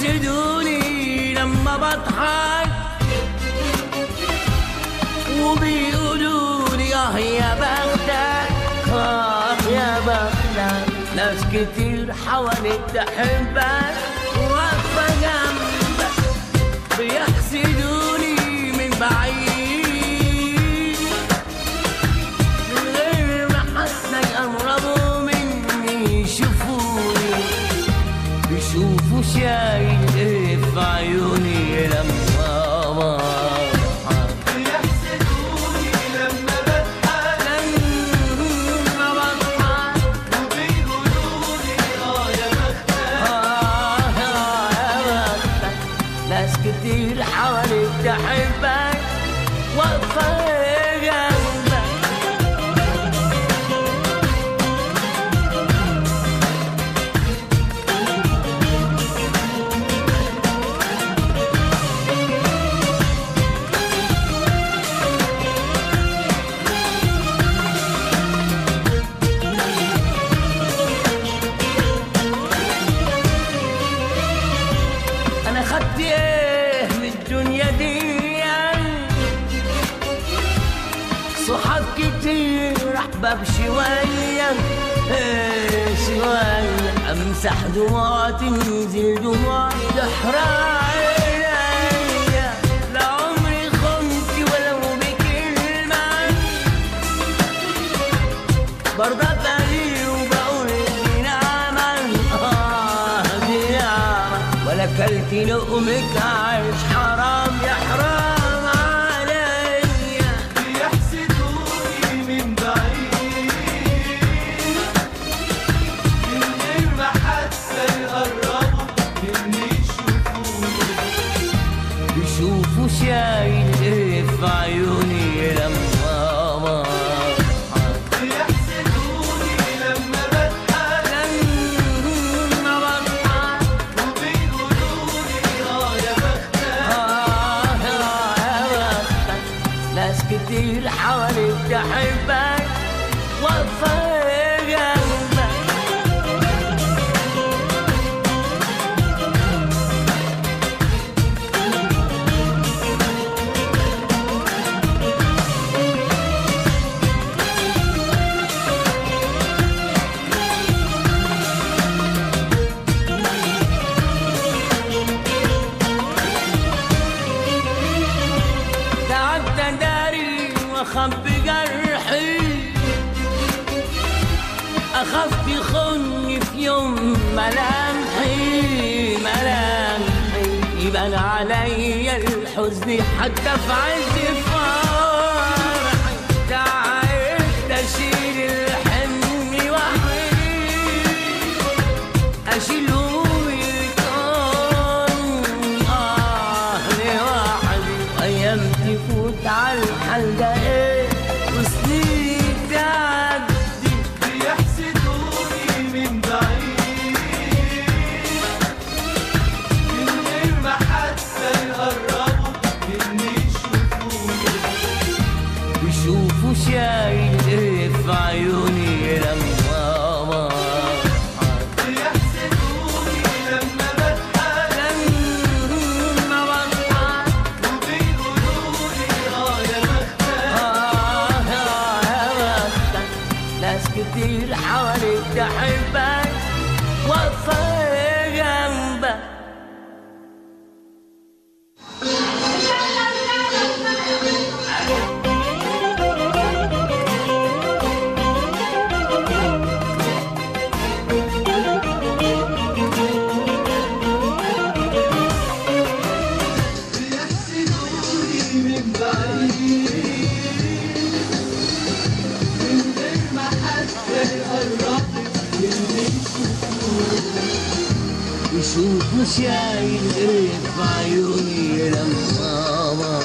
بيحسدوني لما بضحك. وبيقولوني آه يا بختك آه يا بختك ناس كتير حواليك تحبك. وأقفة جنبك واقفة صحاب كتير أحباب شوية. إيه شوية. أمسح دموع تنزل دموع تحرق برضى بالي وبقول دي نعمة آه دي نعمة ولا كلت لقمك عايش بيشوفوا شايل إيه في عيوني لما بضحك. بيحسدوني لما بضحك. لما بضحك. وبيقولوا لي آه يا بختك. آه يا بختك. ناس كتير حواليك تحبك واقفة واخبي جرحي أخاف تخني في يوم ملامحي. ملامحي. يبان عليا الحزن حتى في عز أيام تفوت على ده إيه كتير حواليك تحبك واقفة جنبك بيحسدوني نشوف مشاعر غيرك بعيوني لما ما